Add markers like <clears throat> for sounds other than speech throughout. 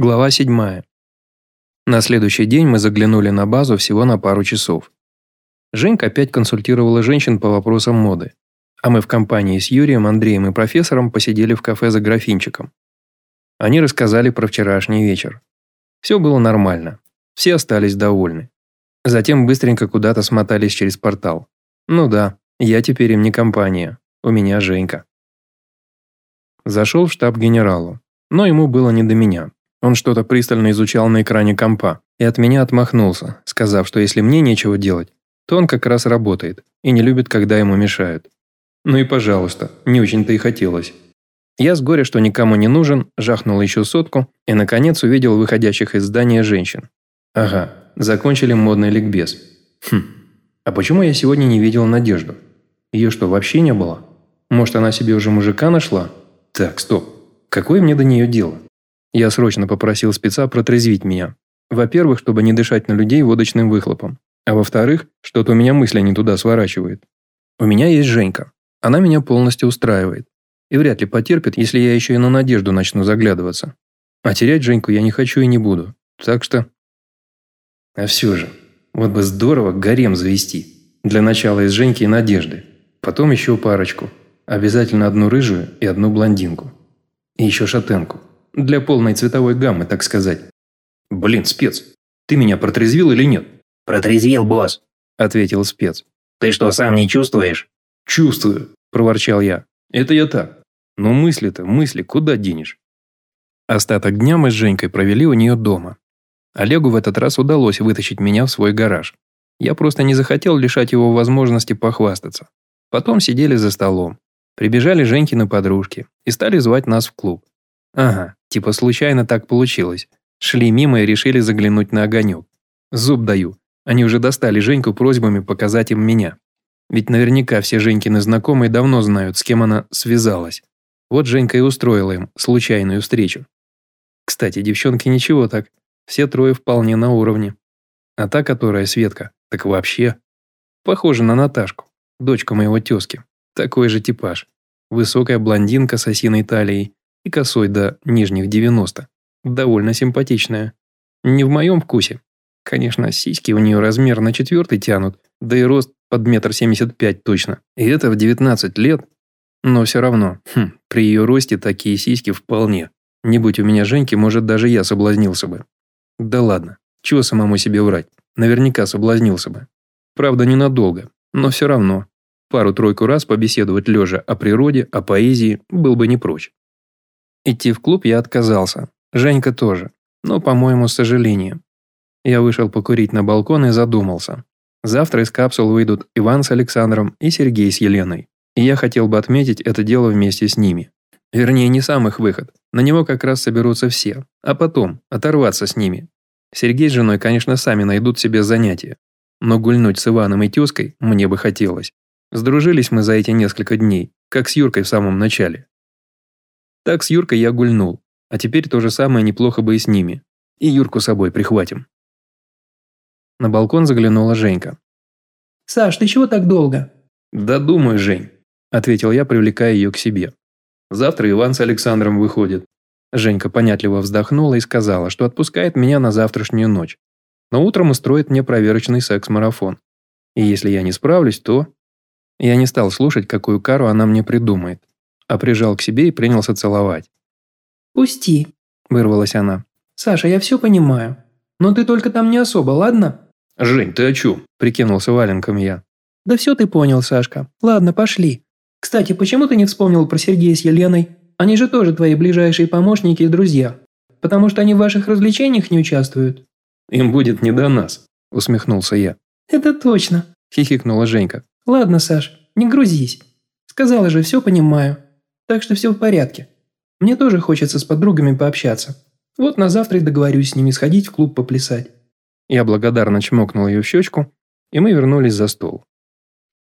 Глава 7. На следующий день мы заглянули на базу всего на пару часов. Женька опять консультировала женщин по вопросам моды, а мы в компании с Юрием, Андреем и профессором посидели в кафе за графинчиком. Они рассказали про вчерашний вечер. Все было нормально, все остались довольны. Затем быстренько куда-то смотались через портал. Ну да, я теперь им не компания, у меня Женька. Зашел в штаб генералу, но ему было не до меня. Он что-то пристально изучал на экране компа и от меня отмахнулся, сказав, что если мне нечего делать, то он как раз работает и не любит, когда ему мешают. Ну и пожалуйста, не очень-то и хотелось. Я с горя, что никому не нужен, жахнул еще сотку и, наконец, увидел выходящих из здания женщин. Ага, закончили модный ликбез. Хм, а почему я сегодня не видел Надежду? Ее что, вообще не было? Может, она себе уже мужика нашла? Так, стоп. Какое мне до нее дело? Я срочно попросил спеца протрезвить меня. Во-первых, чтобы не дышать на людей водочным выхлопом. А во-вторых, что-то у меня мысли не туда сворачивает. У меня есть Женька. Она меня полностью устраивает. И вряд ли потерпит, если я еще и на надежду начну заглядываться. А терять Женьку я не хочу и не буду. Так что... А все же, вот бы здорово гарем завести. Для начала из Женьки и Надежды. Потом еще парочку. Обязательно одну рыжую и одну блондинку. И еще шатенку. Для полной цветовой гаммы, так сказать. Блин, спец, ты меня протрезвил или нет? «Протрезвил, босс», – ответил спец. «Ты что, сам не чувствуешь?» «Чувствую», – проворчал я. «Это я так. Но мысли-то, мысли куда денешь?» Остаток дня мы с Женькой провели у нее дома. Олегу в этот раз удалось вытащить меня в свой гараж. Я просто не захотел лишать его возможности похвастаться. Потом сидели за столом. Прибежали Женькины подружки и стали звать нас в клуб. Ага, типа случайно так получилось. Шли мимо и решили заглянуть на огонек. Зуб даю. Они уже достали Женьку просьбами показать им меня. Ведь наверняка все Женькины знакомые давно знают, с кем она связалась. Вот Женька и устроила им случайную встречу. Кстати, девчонки ничего так. Все трое вполне на уровне. А та, которая Светка, так вообще. Похожа на Наташку, дочку моего тезки. Такой же типаж. Высокая блондинка с осиной талией, и косой до нижних 90. Довольно симпатичная. Не в моем вкусе. Конечно, сиськи у нее размер на четвертый тянут, да и рост под метр семьдесят пять точно. И это в 19 лет. Но все равно, хм, при ее росте такие сиськи вполне. Не будь у меня Женьки, может, даже я соблазнился бы. Да ладно, чего самому себе врать? Наверняка соблазнился бы. Правда, ненадолго, но все равно. Пару-тройку раз побеседовать лежа о природе, о поэзии был бы не прочь. Идти в клуб я отказался. Женька тоже. Но, по-моему, с сожалением. Я вышел покурить на балкон и задумался. Завтра из капсул выйдут Иван с Александром и Сергей с Еленой. И я хотел бы отметить это дело вместе с ними. Вернее, не сам их выход. На него как раз соберутся все. А потом оторваться с ними. Сергей с женой, конечно, сами найдут себе занятия. Но гульнуть с Иваном и тезкой мне бы хотелось. Сдружились мы за эти несколько дней, как с Юркой в самом начале. Так с Юркой я гульнул, а теперь то же самое неплохо бы и с ними. И Юрку с собой прихватим. На балкон заглянула Женька. «Саш, ты чего так долго?» «Да думаю, Жень», – ответил я, привлекая ее к себе. «Завтра Иван с Александром выходит». Женька понятливо вздохнула и сказала, что отпускает меня на завтрашнюю ночь. Но утром устроит мне проверочный секс-марафон. И если я не справлюсь, то... Я не стал слушать, какую кару она мне придумает а прижал к себе и принялся целовать. «Пусти», – вырвалась она. «Саша, я все понимаю. Но ты только там не особо, ладно?» «Жень, ты о чем?» – прикинулся валенком я. «Да все ты понял, Сашка. Ладно, пошли. Кстати, почему ты не вспомнил про Сергея с Еленой? Они же тоже твои ближайшие помощники и друзья. Потому что они в ваших развлечениях не участвуют». «Им будет не до нас», – усмехнулся я. «Это точно», – хихикнула Женька. «Ладно, Саш, не грузись. Сказала же, все понимаю. Так что все в порядке. Мне тоже хочется с подругами пообщаться. Вот на завтра и договорюсь с ними сходить в клуб поплясать». Я благодарно чмокнул ее в щечку, и мы вернулись за стол.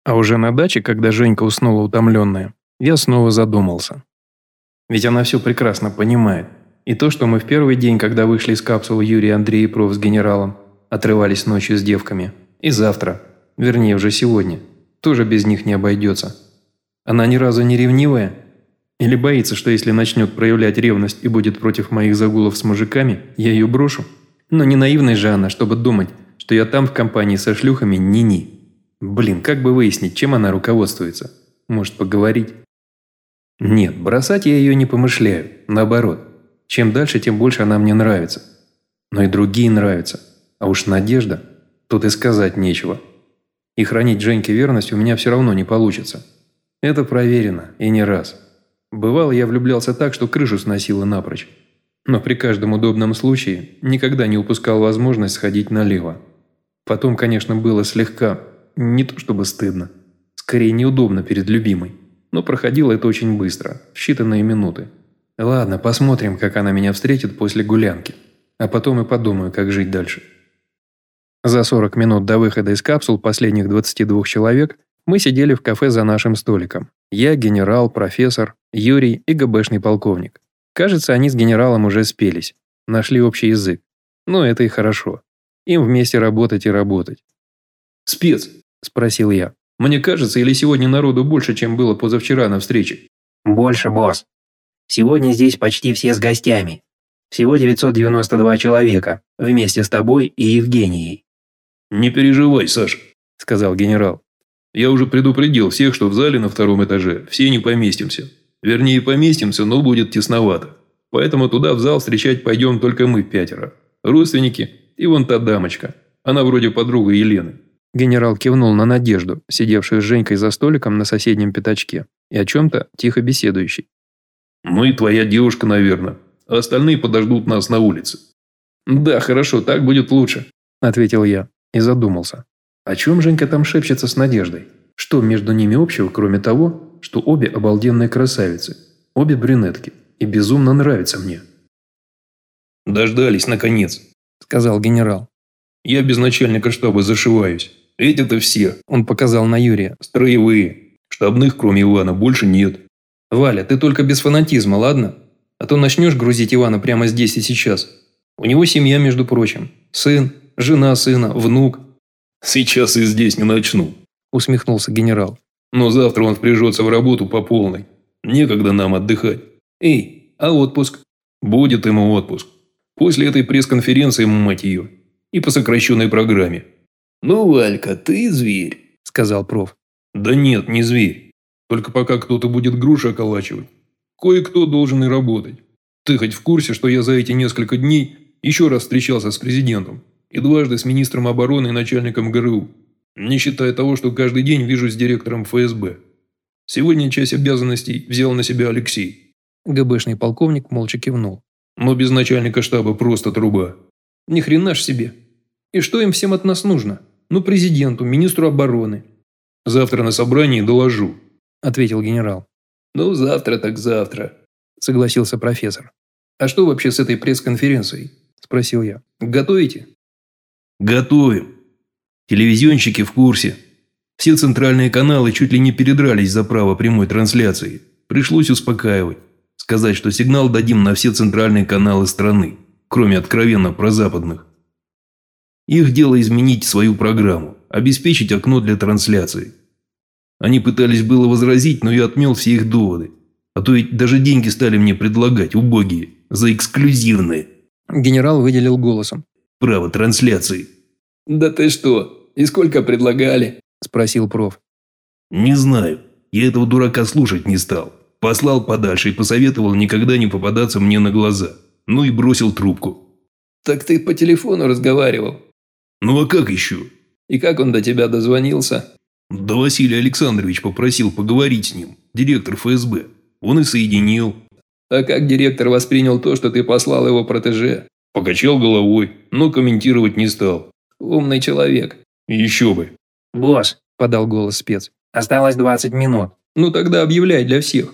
А уже на даче, когда Женька уснула утомленная, я снова задумался. Ведь она все прекрасно понимает. И то, что мы в первый день, когда вышли из капсулы Юрий Андрей и Проф с генералом, отрывались ночью с девками. И завтра, вернее уже сегодня, тоже без них не обойдется. Она ни разу не ревнивая Или боится, что если начнет проявлять ревность и будет против моих загулов с мужиками, я ее брошу? Но не наивная же она, чтобы думать, что я там в компании со шлюхами ни-ни. Блин, как бы выяснить, чем она руководствуется? Может, поговорить? Нет, бросать я ее не помышляю. Наоборот. Чем дальше, тем больше она мне нравится. Но и другие нравятся. А уж Надежда, тут и сказать нечего. И хранить Женьке верность у меня все равно не получится. Это проверено, и не раз. Бывало, я влюблялся так, что крышу сносило напрочь. Но при каждом удобном случае никогда не упускал возможность сходить налево. Потом, конечно, было слегка, не то чтобы стыдно, скорее неудобно перед любимой. Но проходило это очень быстро, в считанные минуты. Ладно, посмотрим, как она меня встретит после гулянки. А потом и подумаю, как жить дальше. За 40 минут до выхода из капсул последних 22 человек мы сидели в кафе за нашим столиком. Я, генерал, профессор, Юрий и ГБшный полковник. Кажется, они с генералом уже спелись, нашли общий язык. Но это и хорошо. Им вместе работать и работать. «Спец?» – спросил я. «Мне кажется, или сегодня народу больше, чем было позавчера на встрече?» «Больше, босс. Сегодня здесь почти все с гостями. Всего 992 человека, вместе с тобой и Евгенией». «Не переживай, Саша», – сказал генерал. Я уже предупредил всех, что в зале на втором этаже все не поместимся. Вернее, поместимся, но будет тесновато. Поэтому туда в зал встречать пойдем только мы пятеро. Родственники и вон та дамочка. Она вроде подруга Елены. Генерал кивнул на Надежду, сидевшую с Женькой за столиком на соседнем пятачке, и о чем-то тихо беседующей. «Ну и твоя девушка, наверное. А остальные подождут нас на улице». «Да, хорошо, так будет лучше», – ответил я и задумался. О чем Женька там шепчется с Надеждой? Что между ними общего, кроме того, что обе обалденные красавицы, обе брюнетки, и безумно нравятся мне? «Дождались, наконец», – сказал генерал. «Я без начальника штаба зашиваюсь. Эти-то все», – он показал на Юрия, – «строевые. Штабных, кроме Ивана, больше нет». «Валя, ты только без фанатизма, ладно? А то начнешь грузить Ивана прямо здесь и сейчас. У него семья, между прочим. Сын, жена сына, внук. «Сейчас и здесь не начну», – усмехнулся генерал. «Но завтра он впряжется в работу по полной. Некогда нам отдыхать. Эй, а отпуск?» «Будет ему отпуск. После этой пресс-конференции, мать ее. И по сокращенной программе». «Ну, Валька, ты зверь», – сказал проф. «Да нет, не зверь. Только пока кто-то будет груши околачивать. Кое-кто должен и работать. Ты хоть в курсе, что я за эти несколько дней еще раз встречался с президентом? И дважды с министром обороны и начальником ГРУ, не считая того, что каждый день вижу с директором ФСБ. Сегодня часть обязанностей взял на себя Алексей. ГБшный полковник молча кивнул. Но без начальника штаба просто труба. Ни хрена ж себе. И что им всем от нас нужно? Ну, президенту, министру обороны. Завтра на собрании доложу, ответил генерал. Ну, завтра так завтра, согласился профессор. А что вообще с этой пресс-конференцией? Спросил я. Готовите? Готовим. Телевизионщики в курсе. Все центральные каналы чуть ли не передрались за право прямой трансляции. Пришлось успокаивать. Сказать, что сигнал дадим на все центральные каналы страны, кроме откровенно прозападных. Их дело изменить свою программу, обеспечить окно для трансляции. Они пытались было возразить, но я отмел все их доводы. А то ведь даже деньги стали мне предлагать, убогие, за эксклюзивные. Генерал выделил голосом право трансляции». «Да ты что? И сколько предлагали?» – спросил проф. «Не знаю. Я этого дурака слушать не стал. Послал подальше и посоветовал никогда не попадаться мне на глаза. Ну и бросил трубку». «Так ты по телефону разговаривал?» «Ну а как еще?» «И как он до тебя дозвонился?» «Да Василий Александрович попросил поговорить с ним, директор ФСБ. Он и соединил». «А как директор воспринял то, что ты послал его протеже?» Покачал головой, но комментировать не стал. Умный человек. Еще бы. «Босс», – подал голос спец. «Осталось 20 минут». «Ну тогда объявляй для всех».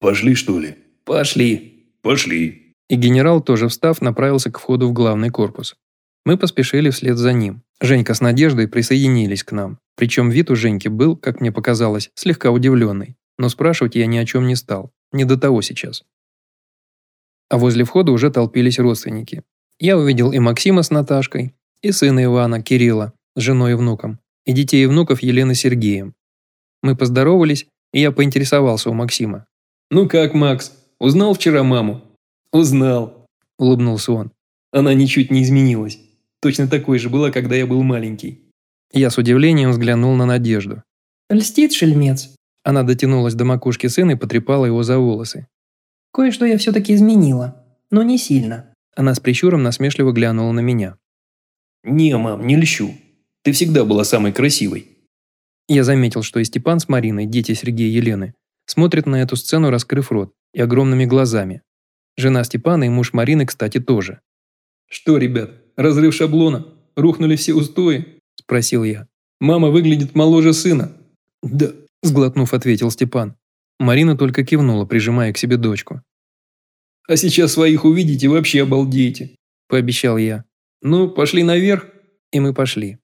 «Пошли, что ли?» «Пошли». «Пошли». И генерал, тоже встав, направился к входу в главный корпус. Мы поспешили вслед за ним. Женька с Надеждой присоединились к нам. Причем вид у Женьки был, как мне показалось, слегка удивленный. Но спрашивать я ни о чем не стал. Не до того сейчас а возле входа уже толпились родственники. Я увидел и Максима с Наташкой, и сына Ивана, Кирилла, с женой и внуком, и детей и внуков Елены Сергеем. Мы поздоровались, и я поинтересовался у Максима. «Ну как, Макс, узнал вчера маму?» «Узнал», – улыбнулся он. «Она ничуть не изменилась. Точно такой же была, когда я был маленький». Я с удивлением взглянул на Надежду. «Льстит шельмец». Она дотянулась до макушки сына и потрепала его за волосы. «Кое-что я все-таки изменила, но не сильно». Она с прищуром насмешливо глянула на меня. «Не, мам, не льщу. Ты всегда была самой красивой». Я заметил, что и Степан с Мариной, дети Сергея и Елены, смотрят на эту сцену, раскрыв рот и огромными глазами. Жена Степана и муж Марины, кстати, тоже. «Что, ребят, разрыв шаблона? Рухнули все устои?» – спросил я. «Мама выглядит моложе сына». «Да», – сглотнув, ответил Степан. Марина только кивнула, прижимая к себе дочку. «А сейчас своих увидите, вообще обалдеете», – пообещал я. «Ну, пошли наверх?» И мы пошли.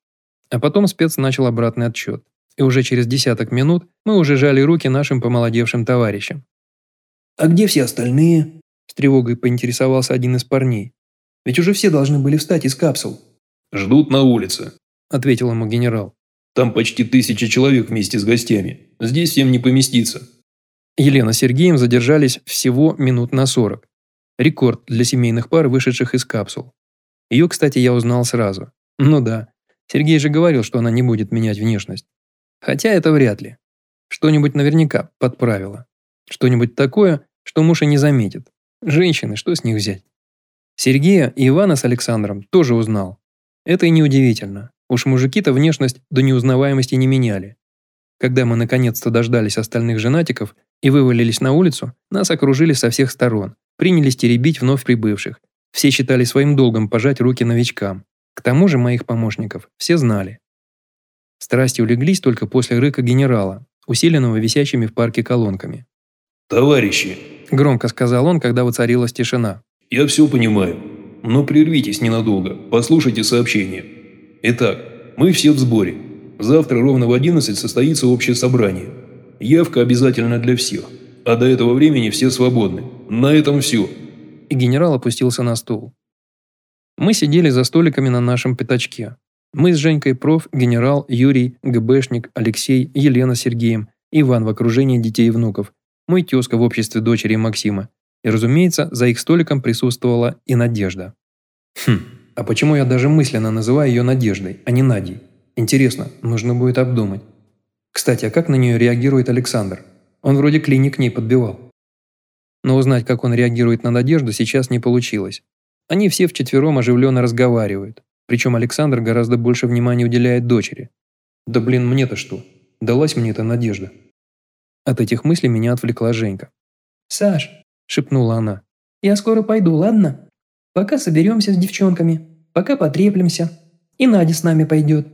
А потом спец начал обратный отсчет. И уже через десяток минут мы уже жали руки нашим помолодевшим товарищам. «А где все остальные?» С тревогой поинтересовался один из парней. «Ведь уже все должны были встать из капсул». «Ждут на улице», – ответил ему генерал. «Там почти тысяча человек вместе с гостями. Здесь всем не поместиться». Елена с Сергеем задержались всего минут на сорок. Рекорд для семейных пар, вышедших из капсул. Ее, кстати, я узнал сразу. Ну да, Сергей же говорил, что она не будет менять внешность. Хотя это вряд ли. Что-нибудь наверняка подправила. Что-нибудь такое, что муж и не заметит. Женщины, что с них взять? Сергея и Ивана с Александром тоже узнал. Это и неудивительно. Уж мужики-то внешность до неузнаваемости не меняли. Когда мы наконец-то дождались остальных женатиков и вывалились на улицу, нас окружили со всех сторон, принялись теребить вновь прибывших. Все считали своим долгом пожать руки новичкам. К тому же моих помощников все знали. Страсти улеглись только после рыка генерала, усиленного висячими в парке колонками. «Товарищи!» – громко сказал он, когда воцарилась тишина. «Я все понимаю, но прервитесь ненадолго, послушайте сообщение. Итак, мы все в сборе. Завтра ровно в 11 состоится общее собрание. Явка обязательно для всех. А до этого времени все свободны. На этом все». И генерал опустился на стул. Мы сидели за столиками на нашем пятачке. Мы с Женькой проф, генерал, Юрий, ГБшник, Алексей, Елена Сергеем, Иван в окружении детей и внуков, мой тезка в обществе дочери Максима. И, разумеется, за их столиком присутствовала и Надежда. Хм, а почему я даже мысленно называю ее Надеждой, а не Надей? Интересно, нужно будет обдумать. Кстати, а как на нее реагирует Александр? Он вроде клиник к ней подбивал. Но узнать, как он реагирует на Надежду, сейчас не получилось. Они все вчетвером оживленно разговаривают. Причем Александр гораздо больше внимания уделяет дочери. Да блин, мне-то что? Далась мне эта надежда. От этих мыслей меня отвлекла Женька. «Саш», – шепнула она. «Я скоро пойду, ладно? Пока соберемся с девчонками, пока потреплемся. И Надя с нами пойдет».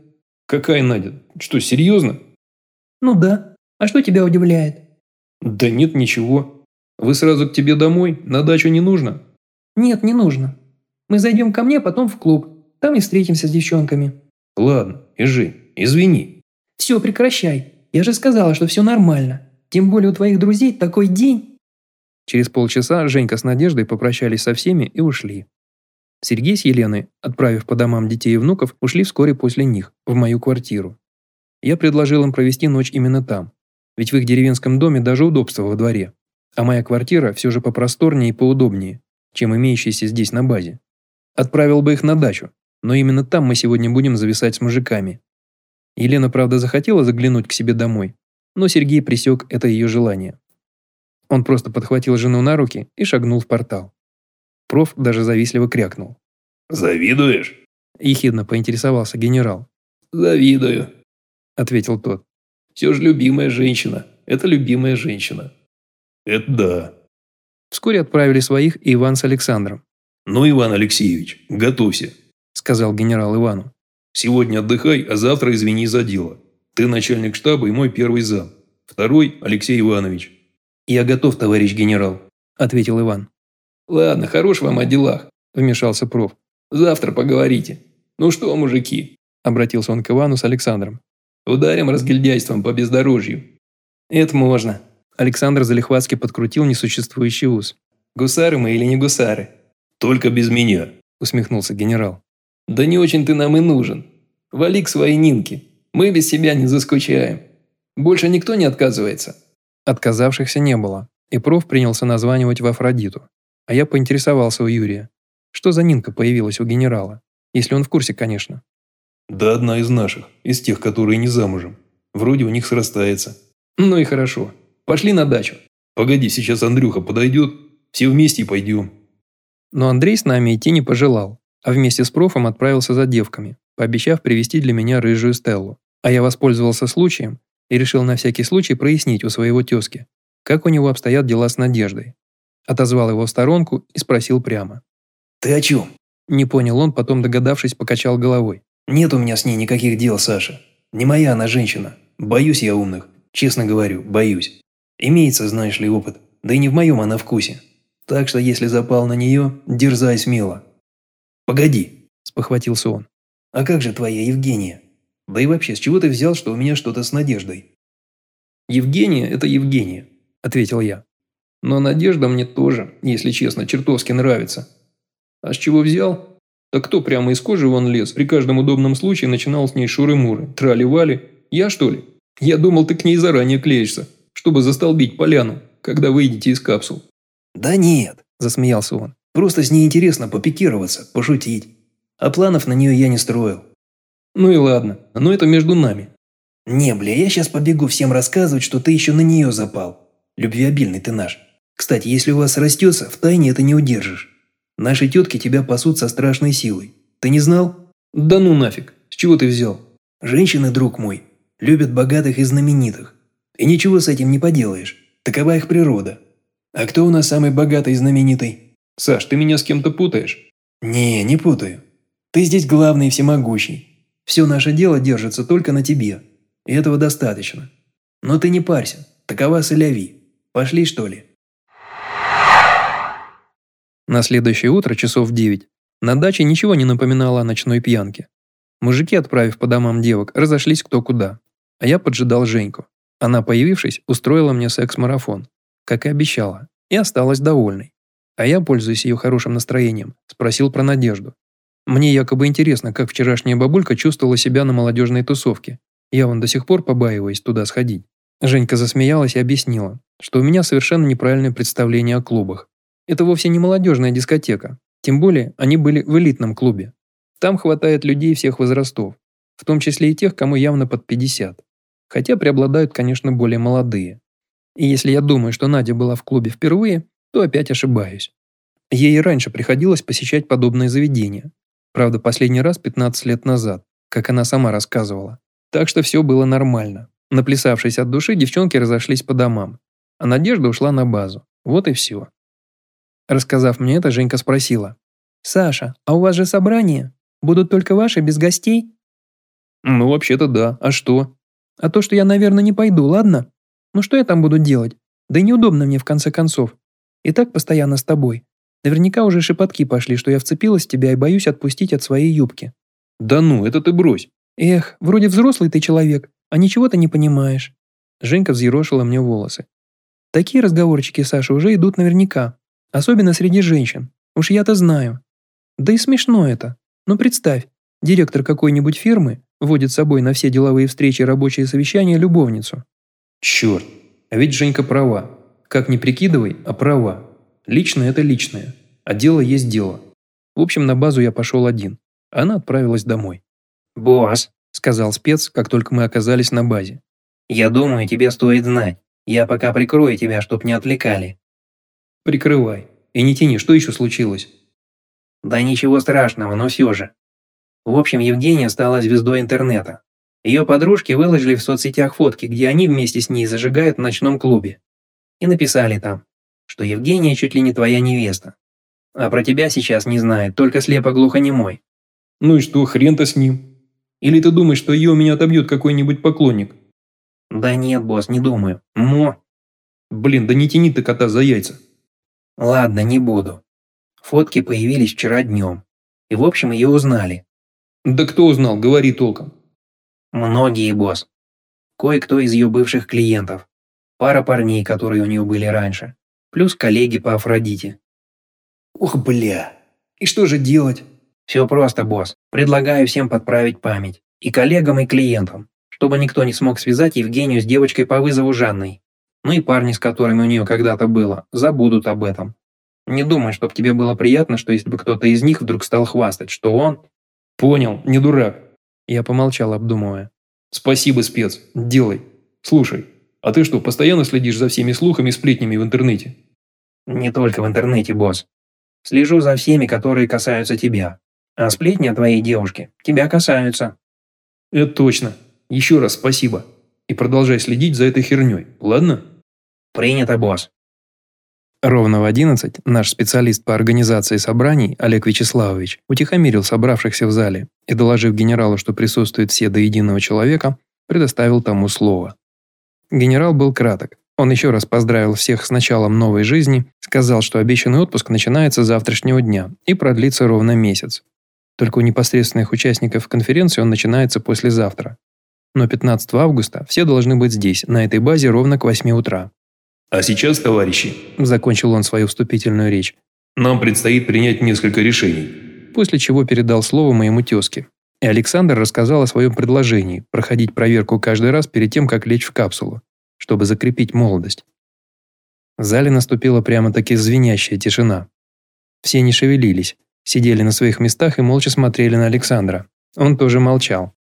«Какая Надя? Что, серьезно?» «Ну да. А что тебя удивляет?» «Да нет, ничего. Вы сразу к тебе домой? На дачу не нужно?» «Нет, не нужно. Мы зайдем ко мне, потом в клуб. Там и встретимся с девчонками». «Ладно, и Жень, извини». «Все, прекращай. Я же сказала, что все нормально. Тем более у твоих друзей такой день». Через полчаса Женька с Надеждой попрощались со всеми и ушли. Сергей с Еленой, отправив по домам детей и внуков, ушли вскоре после них, в мою квартиру. Я предложил им провести ночь именно там, ведь в их деревенском доме даже удобства во дворе, а моя квартира все же попросторнее и поудобнее, чем имеющаяся здесь на базе. Отправил бы их на дачу, но именно там мы сегодня будем зависать с мужиками. Елена, правда, захотела заглянуть к себе домой, но Сергей пресек это ее желание. Он просто подхватил жену на руки и шагнул в портал. Проф даже завистливо крякнул. «Завидуешь?» – ехидно поинтересовался генерал. «Завидую», – ответил тот. «Все же любимая женщина. Это любимая женщина». «Это да». Вскоре отправили своих и Иван с Александром. «Ну, Иван Алексеевич, готовься сказал генерал Ивану. «Сегодня отдыхай, а завтра извини за дело. Ты начальник штаба и мой первый зам. Второй – Алексей Иванович». «Я готов, товарищ генерал», – ответил Иван. «Ладно, хорош вам о делах», – вмешался проф. «Завтра поговорите. Ну что, мужики?» – обратился он к Ивану с Александром. «Ударим разгильдяйством по бездорожью». «Это можно». Александр залихватски подкрутил несуществующий ус. «Гусары мы или не гусары?» «Только без меня», – усмехнулся генерал. «Да не очень ты нам и нужен. Вали к своей Нинке. Мы без себя не заскучаем. Больше никто не отказывается». Отказавшихся не было. И проф принялся названивать в Афродиту. А я поинтересовался у Юрия, что за Нинка появилась у генерала, если он в курсе, конечно. Да одна из наших, из тех, которые не замужем. Вроде у них срастается. Ну и хорошо. Пошли на дачу. Погоди, сейчас Андрюха подойдет, все вместе и пойдем. Но Андрей с нами идти не пожелал, а вместе с профом отправился за девками, пообещав привезти для меня рыжую Стеллу. А я воспользовался случаем и решил на всякий случай прояснить у своего тезки, как у него обстоят дела с Надеждой. Отозвал его в сторонку и спросил прямо. «Ты о чем?» Не понял он, потом догадавшись, покачал головой. «Нет у меня с ней никаких дел, Саша. Не моя она женщина. Боюсь я умных. Честно говорю, боюсь. Имеется, знаешь ли, опыт. Да и не в моем она вкусе. Так что, если запал на нее, дерзай смело». «Погоди», – спохватился он. «А как же твоя Евгения? Да и вообще, с чего ты взял, что у меня что-то с Надеждой?» «Евгения – это Евгения», – ответил я. «Но Надежда мне тоже, если честно, чертовски нравится. А с чего взял? Так кто прямо из кожи вон лез, при каждом удобном случае начинал с ней шуры-муры, трали-вали? Я что ли? Я думал, ты к ней заранее клеишься, чтобы застолбить поляну, когда выйдете из капсул». «Да нет», – засмеялся он. «Просто с ней интересно попикироваться, пошутить. А планов на нее я не строил». «Ну и ладно, но это между нами». «Не, бля, я сейчас побегу всем рассказывать, что ты еще на нее запал. Любвеобильный ты наш. Кстати, если у вас растется, в тайне это не удержишь. Наши тетки тебя пасут со страшной силой. Ты не знал?» «Да ну нафиг. С чего ты взял?» «Женщины, друг мой, любят богатых и знаменитых. И ничего с этим не поделаешь. Такова их природа. А кто у нас самый богатый и знаменитый?» «Саш, ты меня с кем-то путаешь?» «Не, не путаю. Ты здесь главный и всемогущий. Все наше дело держится только на тебе. И этого достаточно. Но ты не парься. Такова соляви. Пошли, что ли?» На следующее утро, часов в девять, на даче ничего не напоминало о ночной пьянке. Мужики, отправив по домам девок, разошлись кто куда. А я поджидал Женьку. Она, появившись, устроила мне секс-марафон, как и обещала, и осталась довольной. А я, пользуясь ее хорошим настроением, спросил про Надежду. Мне якобы интересно, как вчерашняя бабулька чувствовала себя на молодежной тусовке. Я вон до сих пор побаиваюсь туда сходить. Женька засмеялась и объяснила, что у меня совершенно неправильное представление о клубах. Это вовсе не молодежная дискотека. Тем более, они были в элитном клубе. Там хватает людей всех возрастов, в том числе и тех, кому явно под 50. Хотя преобладают, конечно, более молодые. И если я думаю, что Надя была в клубе впервые, то опять ошибаюсь. Ей и раньше приходилось посещать подобные заведения. Правда, последний раз 15 лет назад, как она сама рассказывала. Так что все было нормально. Наплясавшись от души, девчонки разошлись по домам. А Надежда ушла на базу. Вот и все. Рассказав мне это, Женька спросила. «Саша, а у вас же собрание? Будут только ваши, без гостей?» «Ну, вообще-то да. А что?» «А то, что я, наверное, не пойду, ладно? Ну что я там буду делать? Да и неудобно мне, в конце концов. И так постоянно с тобой. Наверняка уже шепотки пошли, что я вцепилась в тебя и боюсь отпустить от своей юбки». «Да ну, это ты брось». «Эх, вроде взрослый ты человек, а ничего ты не понимаешь». Женька взъерошила мне волосы. «Такие разговорчики, Саша, уже идут наверняка. Особенно среди женщин. Уж я-то знаю. Да и смешно это. Но представь, директор какой-нибудь фирмы водит с собой на все деловые встречи и рабочие совещания любовницу. Черт, а ведь Женька права. Как ни прикидывай, а права. Личное – это личное, а дело есть дело. В общем, на базу я пошел один. Она отправилась домой. «Босс», – сказал спец, как только мы оказались на базе. «Я думаю, тебе стоит знать. Я пока прикрою тебя, чтоб не отвлекали. Прикрывай. И не тяни, что еще случилось? Да ничего страшного, но все же. В общем, Евгения стала звездой интернета. Ее подружки выложили в соцсетях фотки, где они вместе с ней зажигают в ночном клубе. И написали там, что Евгения чуть ли не твоя невеста. А про тебя сейчас не знает, только слепо-глухонемой. Ну и что, хрен-то с ним? Или ты думаешь, что ее у меня отобьет какой-нибудь поклонник? Да нет, босс, не думаю. Мо. Блин, да не тяни ты кота за яйца. Ладно, не буду. Фотки появились вчера днем. И в общем ее узнали. Да кто узнал, говори толком. Многие, босс. Кое-кто из ее бывших клиентов. Пара парней, которые у нее были раньше. Плюс коллеги по Афродите. Ох, бля. И что же делать? Все просто, босс. Предлагаю всем подправить память. И коллегам, и клиентам. Чтобы никто не смог связать Евгению с девочкой по вызову Жанной. Ну и парни, с которыми у нее когда-то было, забудут об этом. Не думай, чтоб тебе было приятно, что если бы кто-то из них вдруг стал хвастать, что он... Понял, не дурак. Я помолчал, обдумывая. Спасибо, спец. Делай. Слушай, а ты что, постоянно следишь за всеми слухами и сплетнями в интернете? Не только в интернете, босс. Слежу за всеми, которые касаются тебя. А сплетни о твоей девушке тебя касаются. Это точно. Еще раз спасибо. И продолжай следить за этой херней, ладно? Принято, босс. Ровно в 11 наш специалист по организации собраний Олег Вячеславович утихомирил собравшихся в зале и, доложив генералу, что присутствуют все до единого человека, предоставил тому слово. Генерал был краток. Он еще раз поздравил всех с началом новой жизни, сказал, что обещанный отпуск начинается с завтрашнего дня и продлится ровно месяц. Только у непосредственных участников конференции он начинается послезавтра. Но 15 августа все должны быть здесь, на этой базе, ровно к 8 утра. А сейчас, товарищи, закончил он свою вступительную речь, нам предстоит принять несколько решений. После чего передал слово моему тезке. И Александр рассказал о своем предложении проходить проверку каждый раз перед тем, как лечь в капсулу, чтобы закрепить молодость. В зале наступила прямо-таки звенящая тишина. Все не шевелились, сидели на своих местах и молча смотрели на Александра. Он тоже молчал.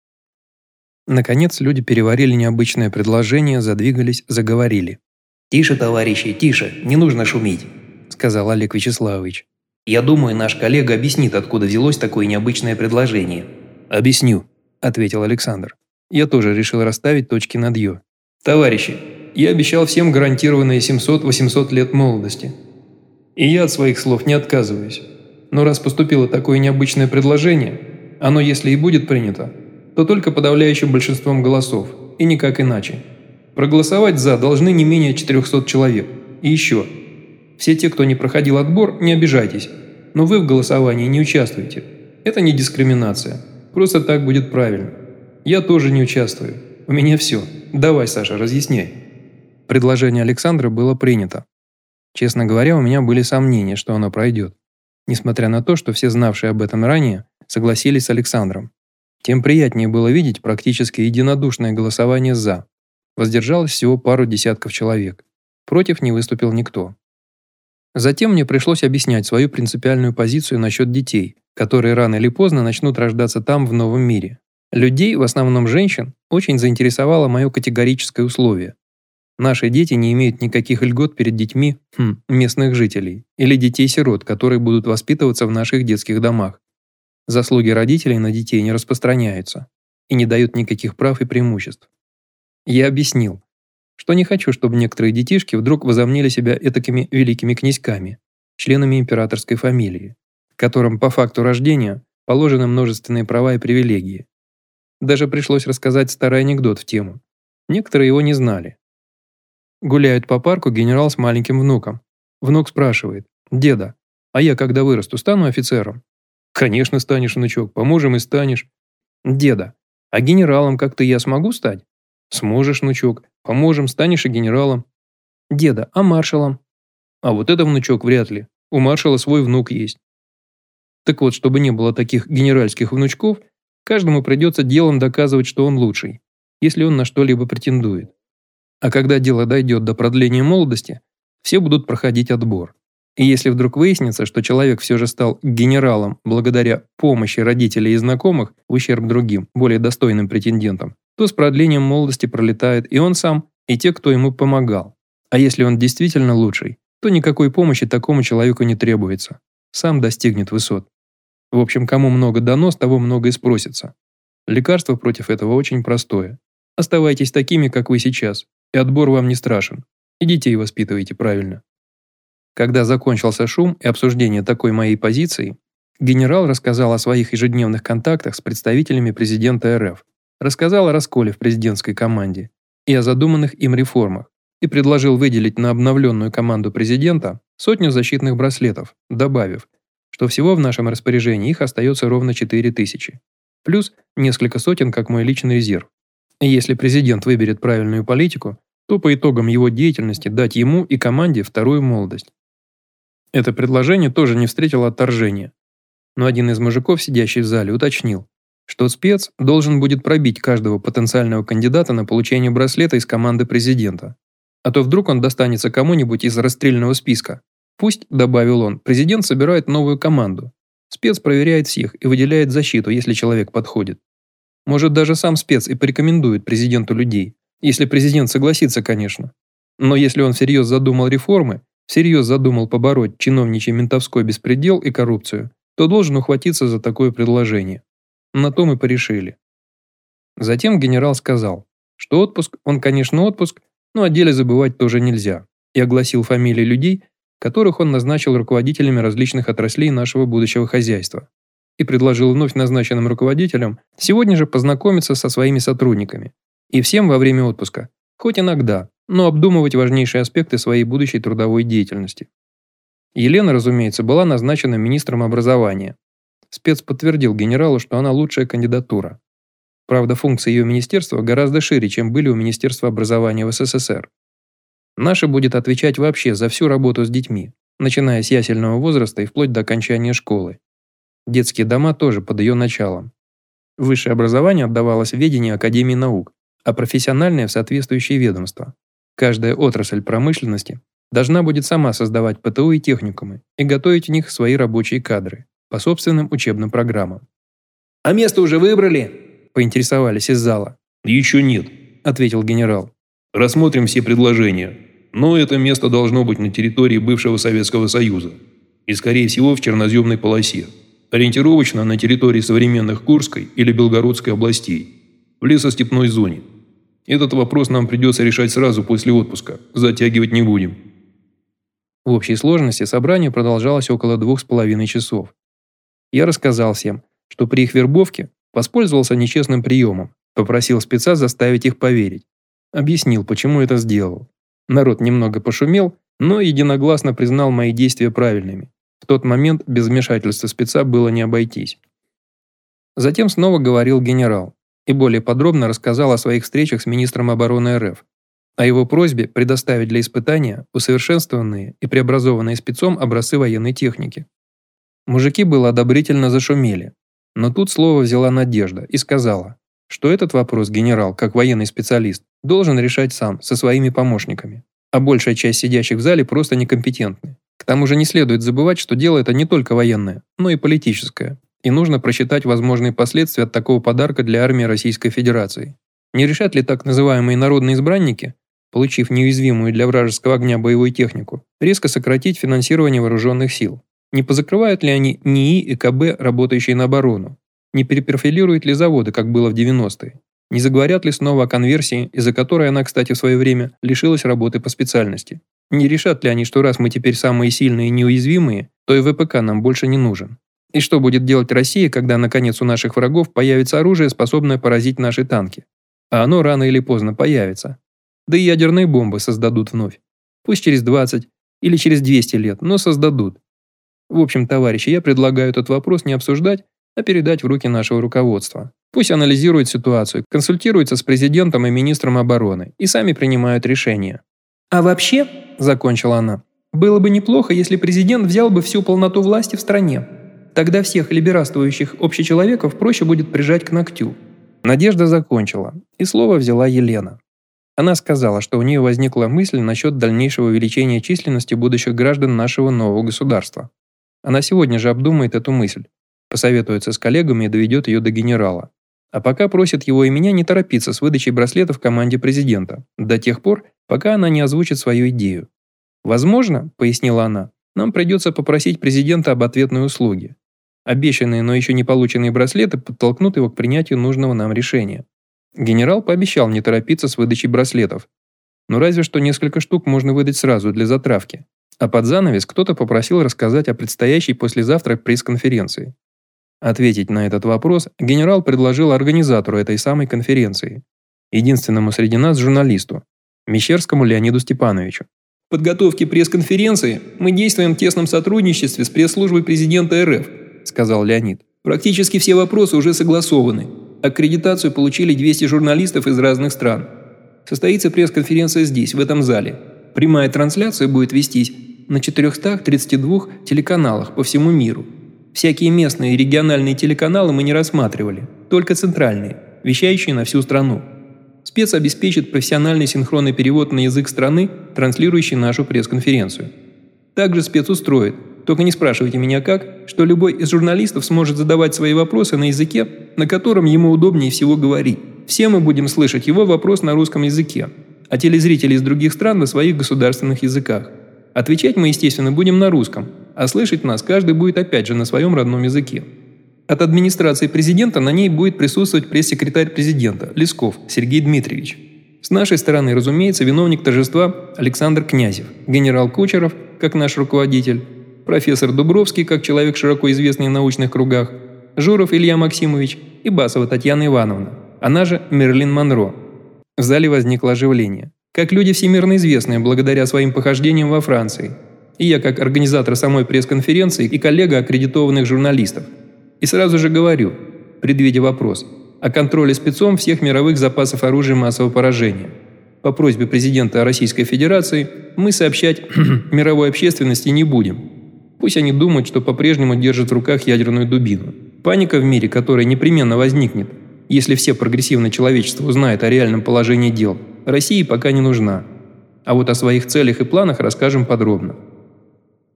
Наконец люди переварили необычное предложение, задвигались, заговорили. «Тише, товарищи, тише, не нужно шуметь», – сказал Олег Вячеславович. «Я думаю, наш коллега объяснит, откуда взялось такое необычное предложение». «Объясню», – ответил Александр. Я тоже решил расставить точки над «ё». «Товарищи, я обещал всем гарантированные 700-800 лет молодости. И я от своих слов не отказываюсь. Но раз поступило такое необычное предложение, оно, если и будет принято, то только подавляющим большинством голосов, и никак иначе. Проголосовать «за» должны не менее 400 человек. И еще. Все те, кто не проходил отбор, не обижайтесь, но вы в голосовании не участвуете. Это не дискриминация. Просто так будет правильно. Я тоже не участвую. У меня все. Давай, Саша, разъясняй. Предложение Александра было принято. Честно говоря, у меня были сомнения, что оно пройдет. Несмотря на то, что все знавшие об этом ранее, согласились с Александром. Тем приятнее было видеть практически единодушное голосование «за». Воздержалось всего пару десятков человек. Против не выступил никто. Затем мне пришлось объяснять свою принципиальную позицию насчет детей, которые рано или поздно начнут рождаться там, в новом мире. Людей, в основном женщин, очень заинтересовало мое категорическое условие. Наши дети не имеют никаких льгот перед детьми хм, местных жителей или детей-сирот, которые будут воспитываться в наших детских домах. Заслуги родителей на детей не распространяются и не дают никаких прав и преимуществ. Я объяснил, что не хочу, чтобы некоторые детишки вдруг возомнили себя этакими великими князьками, членами императорской фамилии, которым по факту рождения положены множественные права и привилегии. Даже пришлось рассказать старый анекдот в тему. Некоторые его не знали. Гуляют по парку генерал с маленьким внуком. Внук спрашивает, «Деда, а я когда вырасту, стану офицером?» «Конечно станешь, внучок, поможем и станешь». «Деда, а генералом как-то я смогу стать?» «Сможешь, внучок, поможем, станешь и генералом». «Деда, а маршалом?» «А вот это, внучок, вряд ли. У маршала свой внук есть». Так вот, чтобы не было таких генеральских внучков, каждому придется делом доказывать, что он лучший, если он на что-либо претендует. А когда дело дойдет до продления молодости, все будут проходить отбор. И если вдруг выяснится, что человек все же стал генералом благодаря помощи родителей и знакомых в ущерб другим, более достойным претендентам, то с продлением молодости пролетает и он сам, и те, кто ему помогал. А если он действительно лучший, то никакой помощи такому человеку не требуется. Сам достигнет высот. В общем, кому много дано, с того много и спросится. Лекарство против этого очень простое. Оставайтесь такими, как вы сейчас, и отбор вам не страшен. И детей воспитывайте правильно. Когда закончился шум и обсуждение такой моей позиции, генерал рассказал о своих ежедневных контактах с представителями президента РФ, рассказал о расколе в президентской команде и о задуманных им реформах, и предложил выделить на обновленную команду президента сотню защитных браслетов, добавив, что всего в нашем распоряжении их остается ровно 4 тысячи, плюс несколько сотен как мой личный резерв. И если президент выберет правильную политику, то по итогам его деятельности дать ему и команде вторую молодость. Это предложение тоже не встретило отторжения. Но один из мужиков, сидящий в зале, уточнил, что спец должен будет пробить каждого потенциального кандидата на получение браслета из команды президента. А то вдруг он достанется кому-нибудь из расстрельного списка. Пусть, добавил он, президент собирает новую команду. Спец проверяет всех и выделяет защиту, если человек подходит. Может, даже сам спец и порекомендует президенту людей, если президент согласится, конечно. Но если он всерьез задумал реформы, всерьез задумал побороть чиновничий ментовской беспредел и коррупцию, то должен ухватиться за такое предложение. На то мы порешили. Затем генерал сказал, что отпуск, он, конечно, отпуск, но о деле забывать тоже нельзя, и огласил фамилии людей, которых он назначил руководителями различных отраслей нашего будущего хозяйства, и предложил вновь назначенным руководителям сегодня же познакомиться со своими сотрудниками, и всем во время отпуска, хоть иногда, но обдумывать важнейшие аспекты своей будущей трудовой деятельности. Елена, разумеется, была назначена министром образования. Спец подтвердил генералу, что она лучшая кандидатура. Правда, функции ее министерства гораздо шире, чем были у Министерства образования в СССР. Наша будет отвечать вообще за всю работу с детьми, начиная с ясельного возраста и вплоть до окончания школы. Детские дома тоже под ее началом. Высшее образование отдавалось в ведение Академии наук, а профессиональное в соответствующие ведомства. Каждая отрасль промышленности должна будет сама создавать ПТУ и техникумы и готовить в них свои рабочие кадры по собственным учебным программам. «А место уже выбрали?» – поинтересовались из зала. «Еще нет», – ответил генерал. «Рассмотрим все предложения. Но это место должно быть на территории бывшего Советского Союза. И, скорее всего, в черноземной полосе. Ориентировочно на территории современных Курской или Белгородской областей. В лесостепной зоне. Этот вопрос нам придется решать сразу после отпуска. Затягивать не будем. В общей сложности собрание продолжалось около двух с половиной часов. Я рассказал всем, что при их вербовке воспользовался нечестным приемом, попросил спеца заставить их поверить. Объяснил, почему это сделал. Народ немного пошумел, но единогласно признал мои действия правильными. В тот момент без вмешательства спеца было не обойтись. Затем снова говорил генерал и более подробно рассказал о своих встречах с министром обороны РФ, о его просьбе предоставить для испытания усовершенствованные и преобразованные спецом образцы военной техники. Мужики было одобрительно зашумели, но тут слово взяла Надежда и сказала, что этот вопрос генерал, как военный специалист, должен решать сам, со своими помощниками, а большая часть сидящих в зале просто некомпетентны. К тому же не следует забывать, что дело это не только военное, но и политическое, и нужно просчитать возможные последствия от такого подарка для армии Российской Федерации. Не решат ли так называемые народные избранники, получив неуязвимую для вражеского огня боевую технику, резко сократить финансирование вооруженных сил? Не позакрывают ли они НИИ и КБ, работающие на оборону? Не перепрофилируют ли заводы, как было в 90-е? Не заговорят ли снова о конверсии, из-за которой она, кстати, в свое время лишилась работы по специальности? Не решат ли они, что раз мы теперь самые сильные и неуязвимые, то и ВПК нам больше не нужен? И что будет делать Россия, когда наконец у наших врагов появится оружие, способное поразить наши танки? А оно рано или поздно появится. Да и ядерные бомбы создадут вновь. Пусть через 20 или через 200 лет, но создадут. В общем, товарищи, я предлагаю этот вопрос не обсуждать, а передать в руки нашего руководства. Пусть анализируют ситуацию, консультируются с президентом и министром обороны и сами принимают решения. «А вообще», – закончила она, – «было бы неплохо, если президент взял бы всю полноту власти в стране. Тогда всех либерастующих общечеловеков проще будет прижать к ногтю. Надежда закончила, и слово взяла Елена. Она сказала, что у нее возникла мысль насчет дальнейшего увеличения численности будущих граждан нашего нового государства. Она сегодня же обдумает эту мысль, посоветуется с коллегами и доведет ее до генерала. А пока просит его и меня не торопиться с выдачей браслетов команде президента, до тех пор, пока она не озвучит свою идею. «Возможно, — пояснила она, — нам придется попросить президента об ответной услуге. Обещанные, но еще не полученные браслеты подтолкнут его к принятию нужного нам решения. Генерал пообещал не торопиться с выдачей браслетов. Но разве что несколько штук можно выдать сразу для затравки. А под занавес кто-то попросил рассказать о предстоящей послезавтра пресс-конференции. Ответить на этот вопрос генерал предложил организатору этой самой конференции, единственному среди нас журналисту, Мещерскому Леониду Степановичу. В подготовке пресс-конференции мы действуем в тесном сотрудничестве с пресс-службой президента РФ – сказал Леонид. «Практически все вопросы уже согласованы. Аккредитацию получили 200 журналистов из разных стран. Состоится пресс-конференция здесь, в этом зале. Прямая трансляция будет вестись на 432 телеканалах по всему миру. Всякие местные и региональные телеканалы мы не рассматривали, только центральные, вещающие на всю страну. Спец обеспечит профессиональный синхронный перевод на язык страны, транслирующий нашу пресс-конференцию. Также спец устроит, только не спрашивайте меня как, что любой из журналистов сможет задавать свои вопросы на языке, на котором ему удобнее всего говорить. Все мы будем слышать его вопрос на русском языке, а телезрители из других стран на своих государственных языках. Отвечать мы, естественно, будем на русском, а слышать нас каждый будет опять же на своем родном языке. От администрации президента на ней будет присутствовать пресс-секретарь президента Лесков Сергей Дмитриевич. С нашей стороны, разумеется, виновник торжества Александр Князев, генерал Кучеров, как наш руководитель, профессор Дубровский, как человек, широко известный в научных кругах, Журов Илья Максимович и Басова Татьяна Ивановна, она же Мерлин Монро. В зале возникло оживление. Как люди всемирно известные благодаря своим похождениям во Франции. И я как организатор самой пресс-конференции и коллега аккредитованных журналистов – и сразу же говорю, предвидя вопрос, о контроле спецом всех мировых запасов оружия массового поражения. По просьбе президента Российской Федерации мы сообщать <clears throat> мировой общественности не будем. Пусть они думают, что по-прежнему держат в руках ядерную дубину. Паника в мире, которая непременно возникнет, если все прогрессивное человечество узнает о реальном положении дел, России пока не нужна. А вот о своих целях и планах расскажем подробно.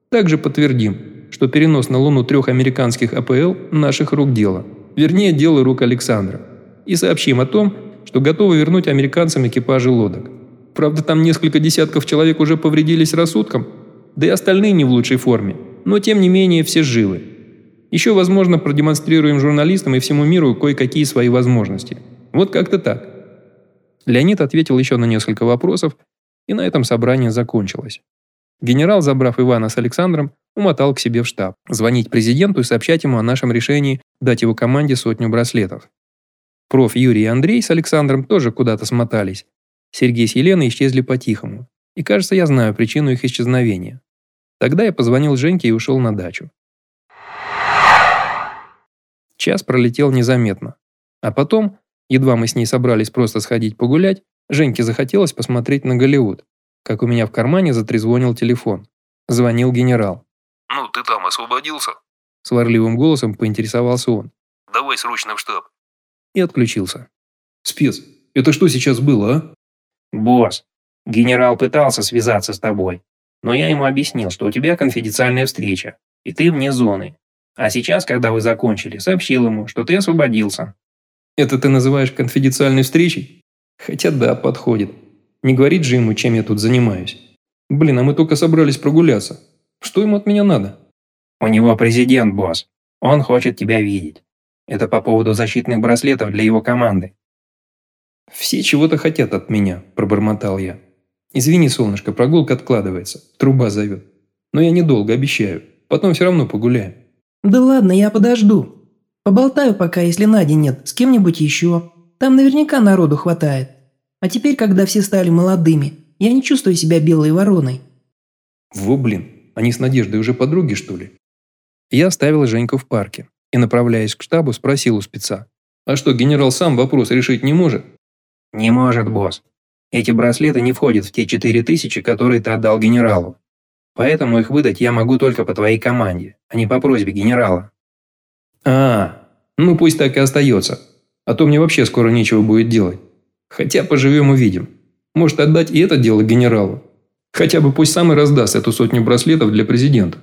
Также подтвердим, что перенос на Луну трех американских АПЛ – наших рук дело. Вернее, дело рук Александра. И сообщим о том, что готовы вернуть американцам экипажи лодок. Правда, там несколько десятков человек уже повредились рассудком, да и остальные не в лучшей форме. Но тем не менее все живы. Еще, возможно, продемонстрируем журналистам и всему миру кое-какие свои возможности. Вот как-то так. Леонид ответил еще на несколько вопросов, и на этом собрание закончилось. Генерал, забрав Ивана с Александром, умотал к себе в штаб, звонить президенту и сообщать ему о нашем решении дать его команде сотню браслетов. Проф. Юрий и Андрей с Александром тоже куда-то смотались. Сергей с Еленой исчезли по-тихому. И кажется, я знаю причину их исчезновения. Тогда я позвонил Женьке и ушел на дачу. Час пролетел незаметно. А потом, едва мы с ней собрались просто сходить погулять, Женьке захотелось посмотреть на Голливуд как у меня в кармане затрезвонил телефон. Звонил генерал. «Ну, ты там освободился?» Сварливым голосом поинтересовался он. «Давай срочно в штаб». И отключился. «Спец, это что сейчас было, а?» «Босс, генерал пытался связаться с тобой, но я ему объяснил, что у тебя конфиденциальная встреча, и ты вне зоны. А сейчас, когда вы закончили, сообщил ему, что ты освободился». «Это ты называешь конфиденциальной встречей?» «Хотя да, подходит. Не говорит же ему, чем я тут занимаюсь. Блин, а мы только собрались прогуляться. Что ему от меня надо? У него президент, босс. Он хочет тебя видеть. Это по поводу защитных браслетов для его команды. Все чего-то хотят от меня, пробормотал я. Извини, солнышко, прогулка откладывается. Труба зовет. Но я недолго, обещаю. Потом все равно погуляем. Да ладно, я подожду. Поболтаю пока, если Нади нет, с кем-нибудь еще. Там наверняка народу хватает. А теперь, когда все стали молодыми, я не чувствую себя белой вороной». «Во блин, они с Надеждой уже подруги, что ли?» Я оставил Женьку в парке и, направляясь к штабу, спросил у спеца. «А что, генерал сам вопрос решить не может?» «Не может, босс. Эти браслеты не входят в те четыре тысячи, которые ты отдал генералу. Поэтому их выдать я могу только по твоей команде, а не по просьбе генерала». «А, ну пусть так и остается. А то мне вообще скоро нечего будет делать. Хотя поживем увидим. Может отдать и это дело генералу. Хотя бы пусть сам и раздаст эту сотню браслетов для президента.